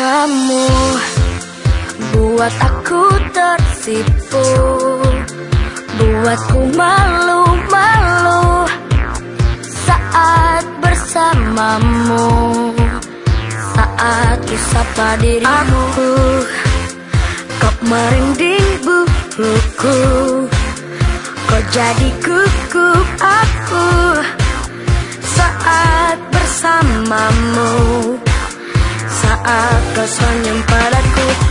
kamu. Buat aku tersipu. Buatku malu-malu. Saat bersamamu. Saat kusapa dirimu. Aku kok merinding buku, kok jadi kuku aku. Saat bersamamu. saat kau senyum padaku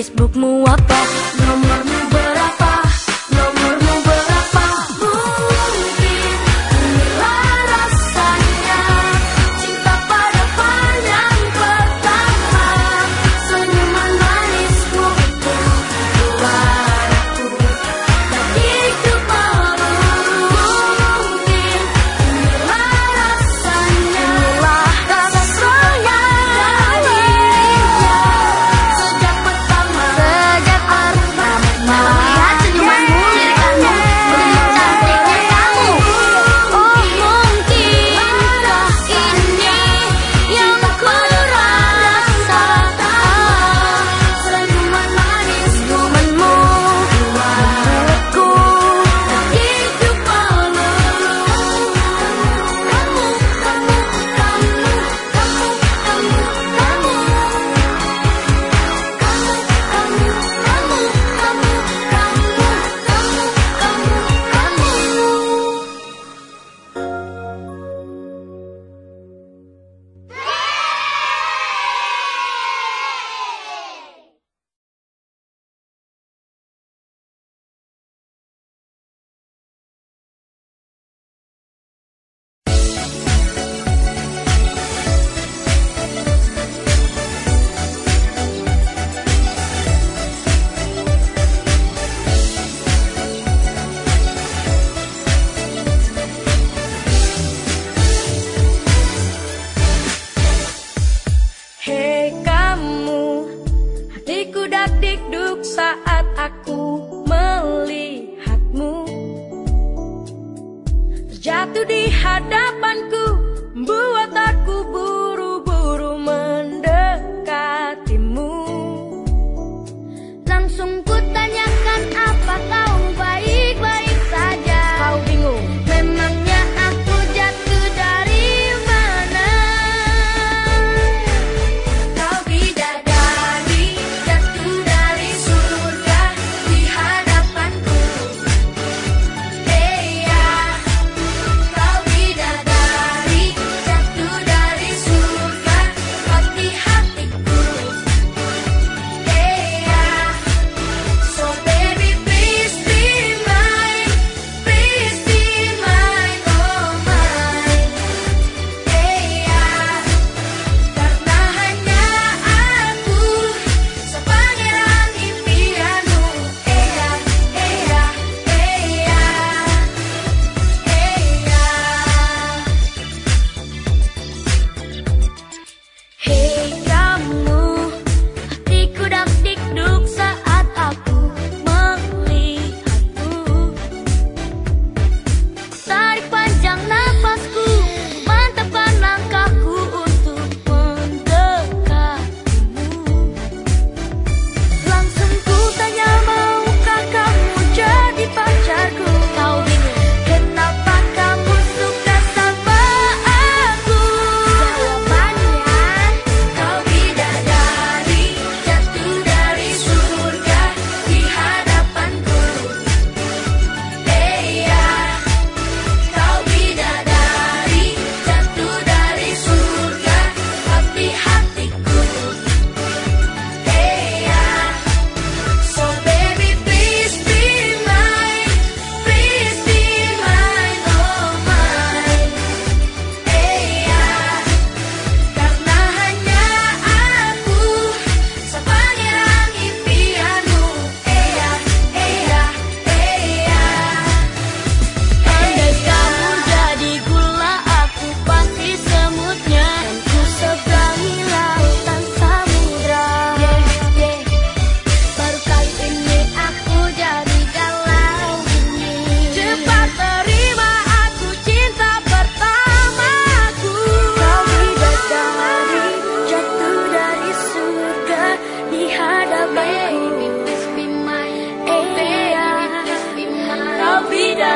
Facebookmu apa?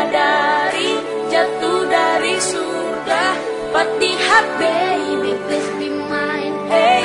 bidadari jatuh dari surga. Fatihah baby please be mine. Hey.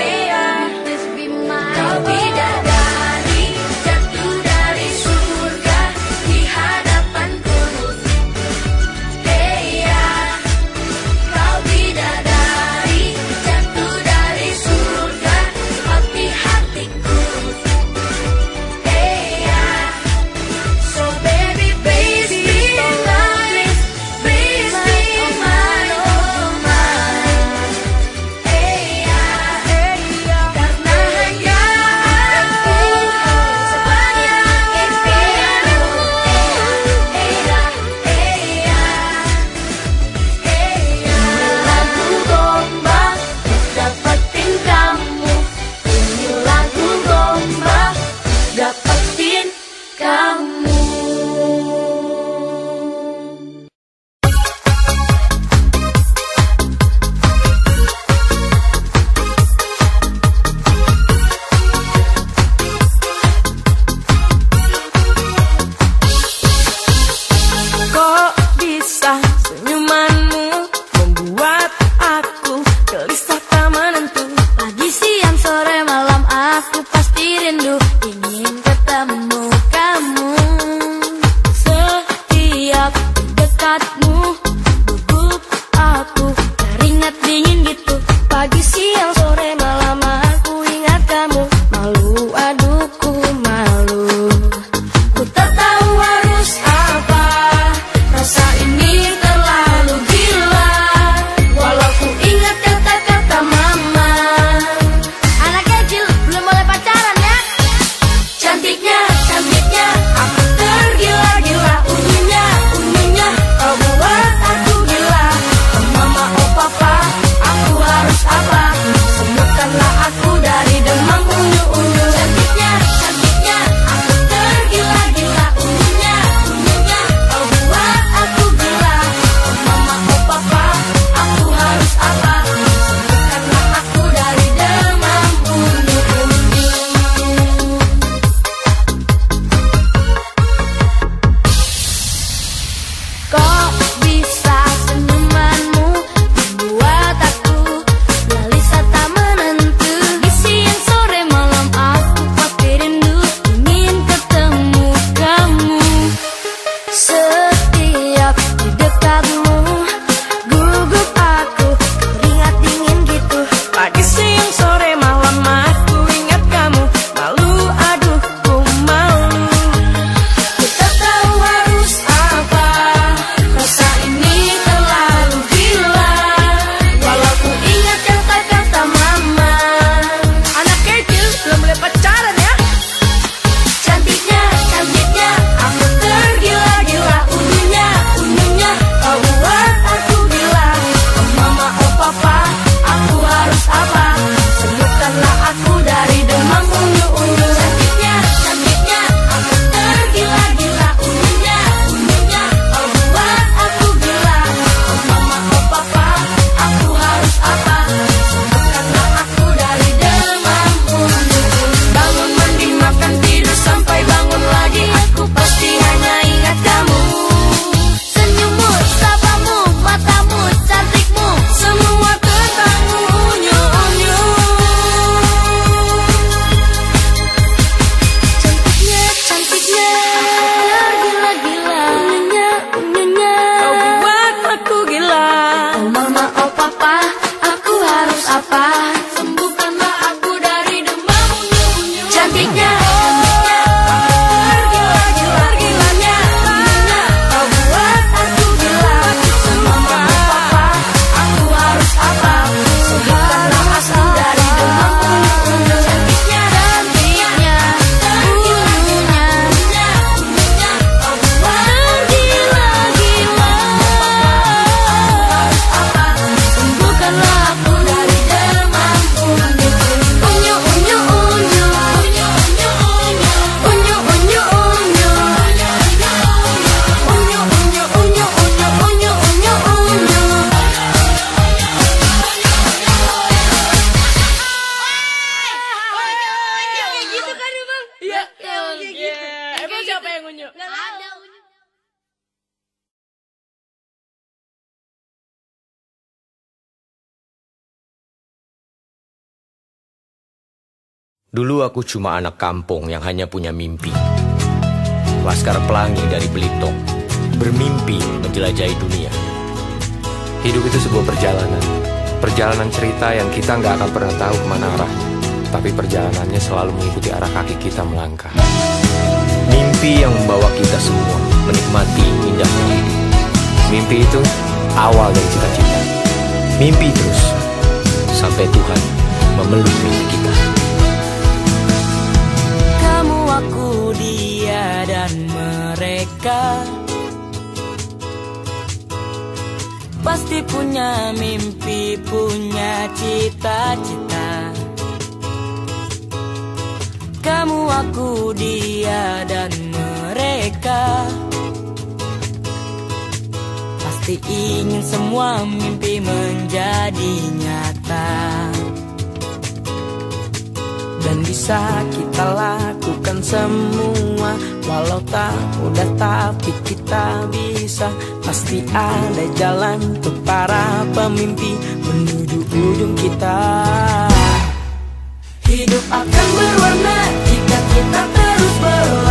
Dulu aku cuma anak kampung yang hanya punya mimpi. Laskar pelangi dari Belitung, bermimpi menjelajahi dunia. Hidup itu sebuah perjalanan. Perjalanan cerita yang kita nggak akan pernah tahu ke mana arah. Tapi perjalanannya selalu mengikuti arah kaki kita melangkah. Mimpi yang membawa kita semua menikmati indahnya. Mimpi itu awal dari cita-cita. Mimpi terus sampai Tuhan memeluk mimpi kita. Dia, dan mereka. Pasti punya mimpi, punya cita-cita. Kamu, aku, dia, dan mereka. Pasti ingin semua mimpi menjadi nyata dan bisa kita lakukan semua. Walau tak mudah tapi kita bisa. Pasti ada jalan untuk para pemimpi Menuju ujung kita. Hidup akan berwarna jika kita terus berlari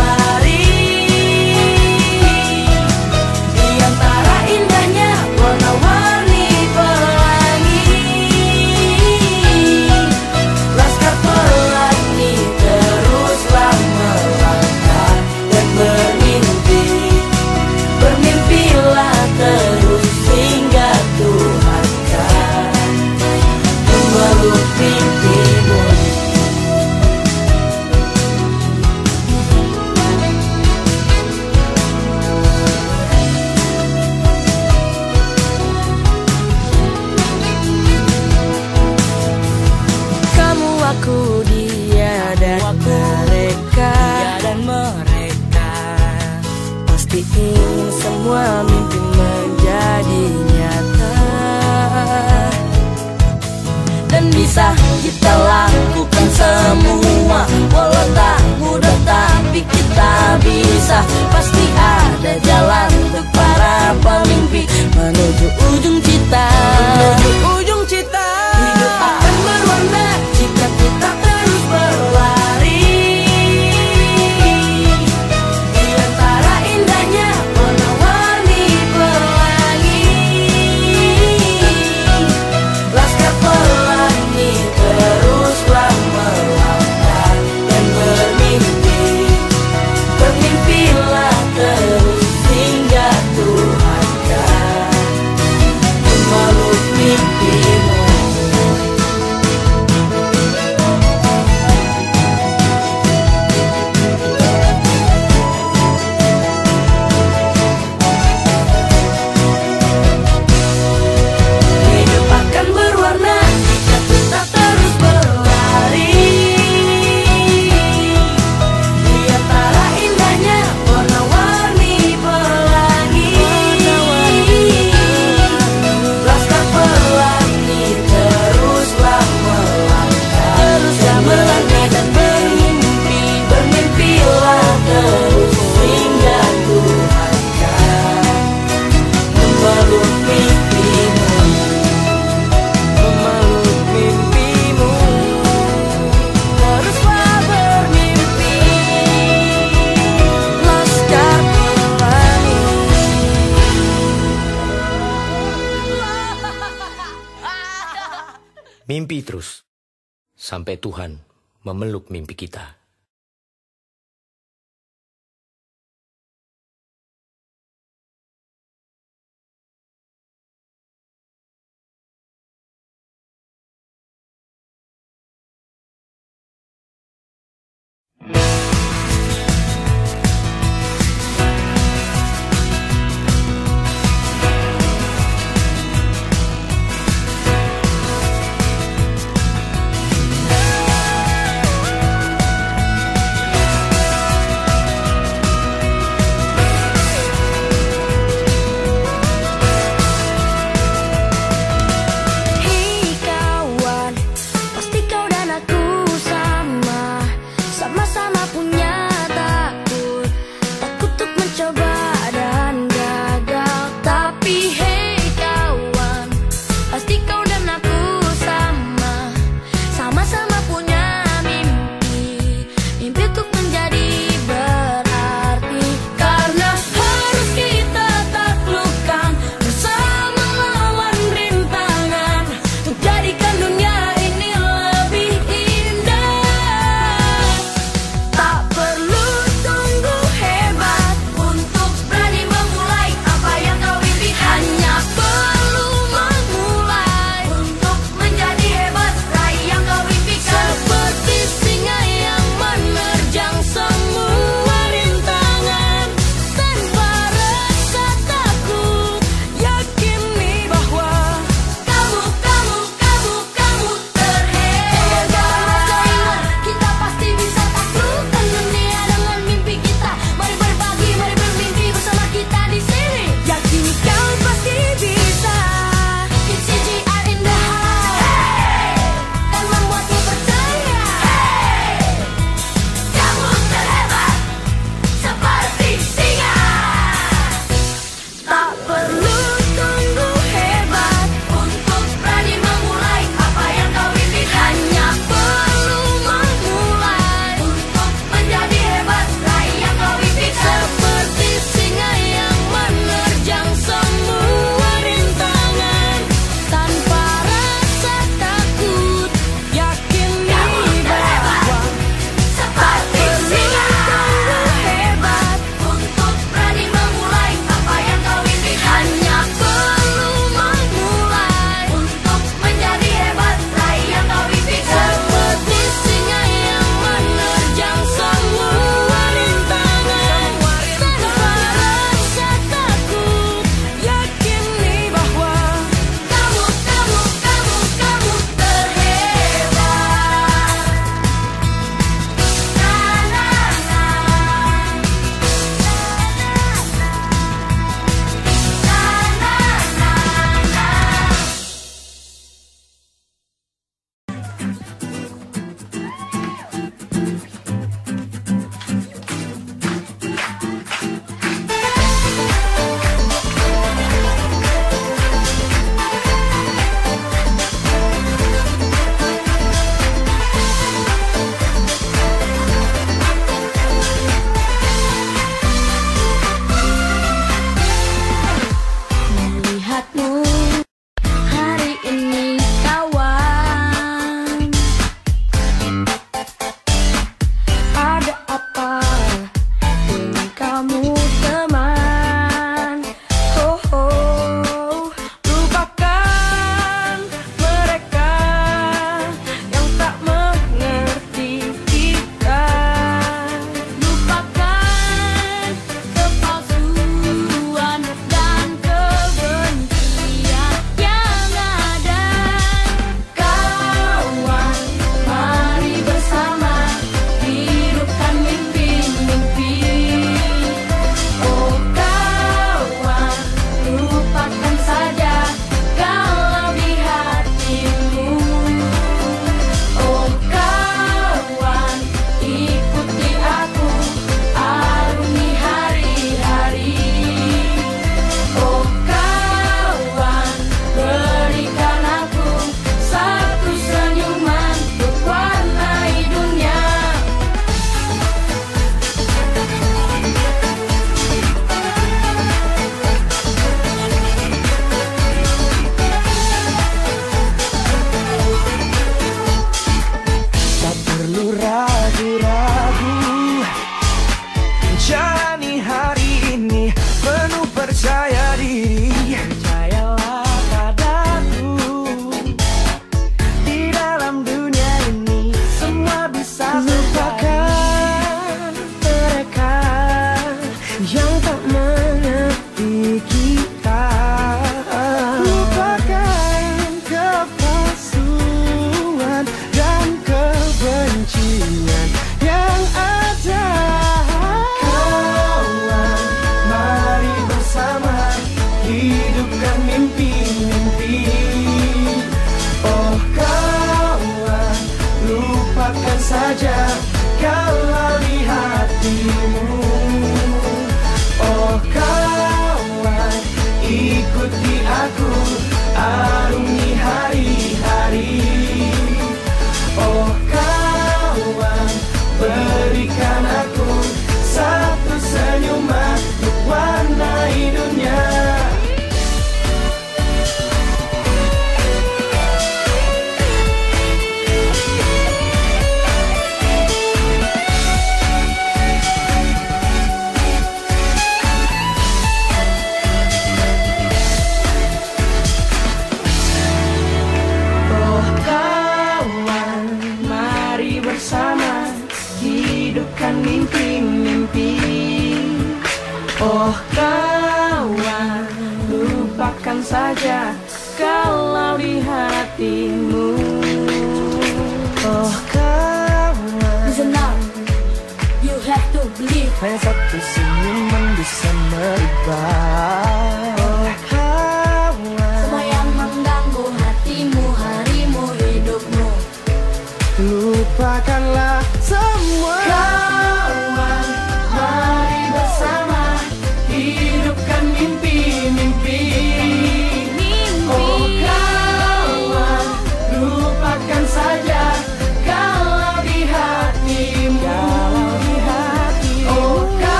semua. Walau tak mudah tapi kita bisa. Pasti ada jalan untuk para pemimpi Menuju ujung cita. Menuju mimpi kita.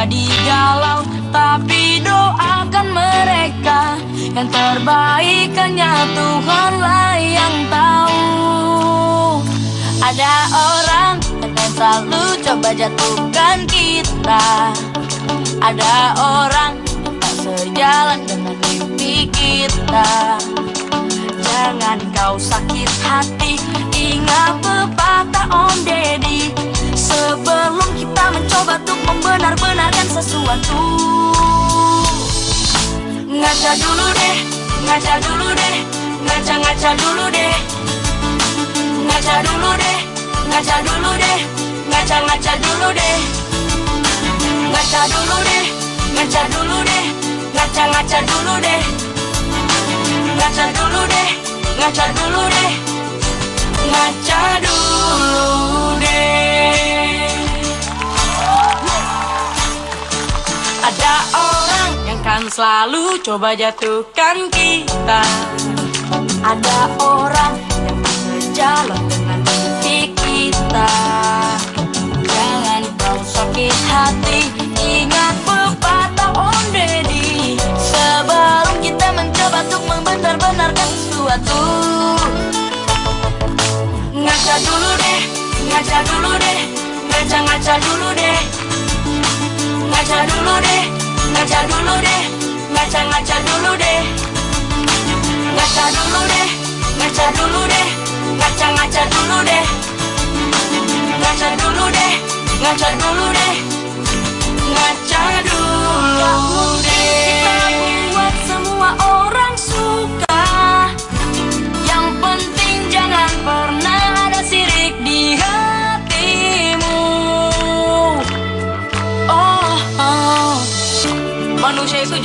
jadi galau Tapi doakan mereka. Yang terbaik hanya Tuhanlah yang tahu. Ada orang yang selalu coba jatuhkan kita. Ada orang yang tak sejalan dengan mimpi kita. Jangan kau sakit hati Ingat pepatah Om Deddy. Sebelum kita mencoba untuk membenar-benarkan sesuatu. Ngaca dulu deh, ngaca dulu deh Ngaca-ngaca dulu deh. Ngaca dulu deh, ngaca dulu deh Ngaca-ngaca dulu deh. Ngaca dulu deh, ngaca dulu deh Ngaca-ngaca dulu deh. Ngaca dulu deh, ngaca dulu deh. Ngaca dulu deh selalu coba jatuhkan kita. Ada orang yang sejalan dengan mimpi kita. Jangan kau sakit hati Ingat pepatah Om Deddy Sebelum kita mencoba untuk membenar-benarkan sesuatu. Ngaca dulu deh, ngaca dulu deh Ngaca-ngaca dulu deh. Ngaca dulu deh, ngaca dulu deh Ngaca-ngaca dulu deh. Ngaca dulu deh, ngaca dulu deh Ngaca-ngaca dulu deh. Ngaca dulu deh, ngaca dulu deh. Ngaca dulu deh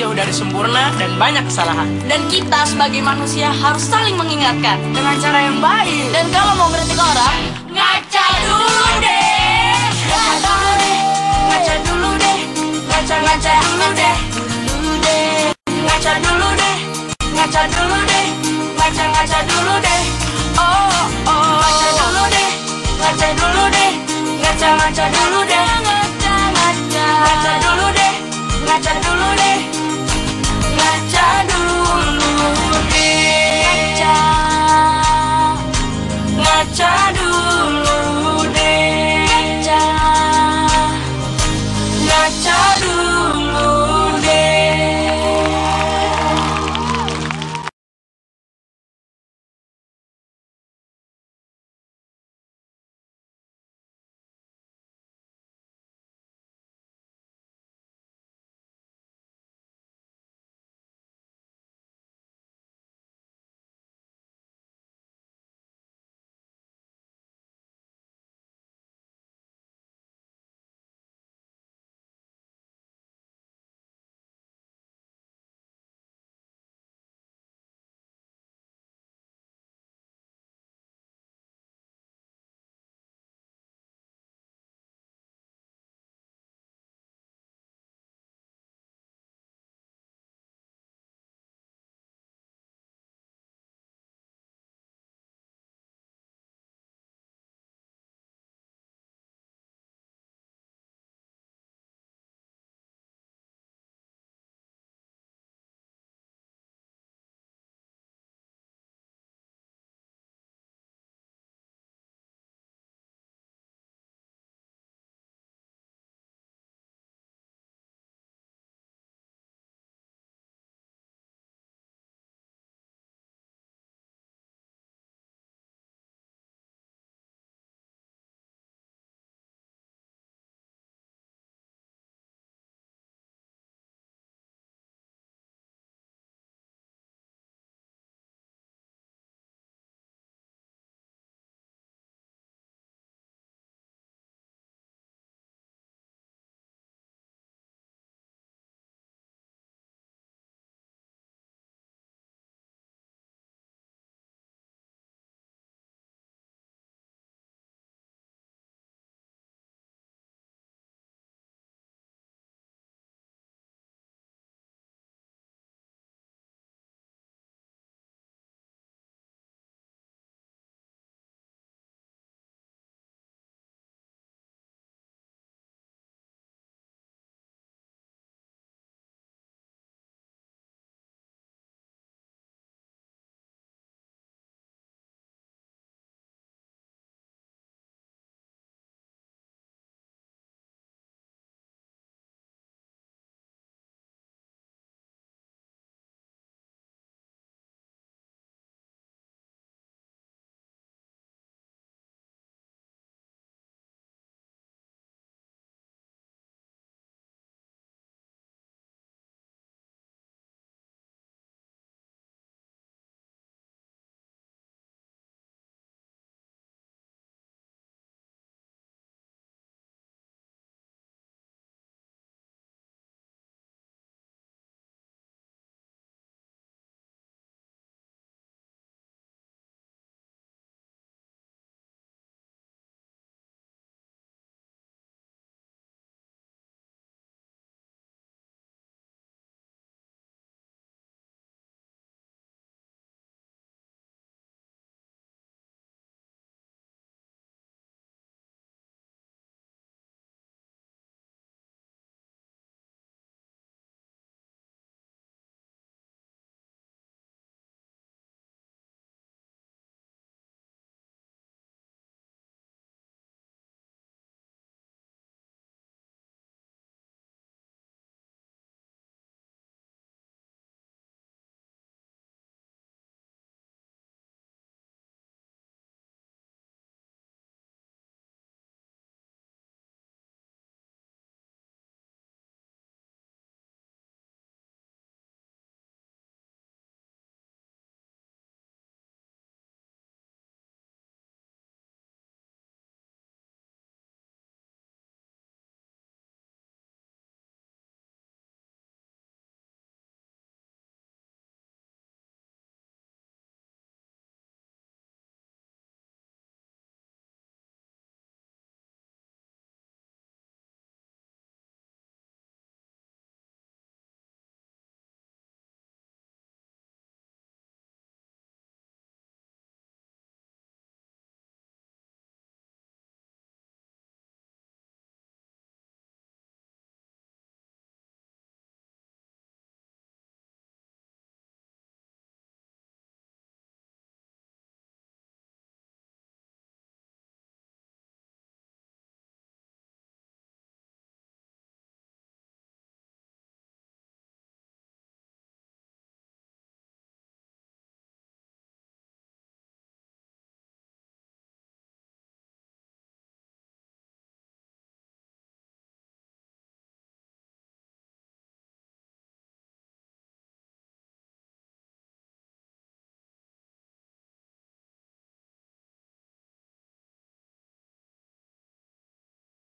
jauh dari sempurna dan banyak kesalahan. Dan kita sebagai manusia harus saling mengingatkan dengan cara yang baik. Dan kalau mau berhenti orang, ngaca dulu deh. Ngaca dulu deh. Ngaca dulu deh. Ngaca ngaca dulu deh. Dulu deh. Ngaca dulu deh. Ngaca dulu deh. Ngaca ngaca dulu deh. Oh oh. Ngaca dulu deh. Ngaca dulu deh. Ngaca ngaca dulu.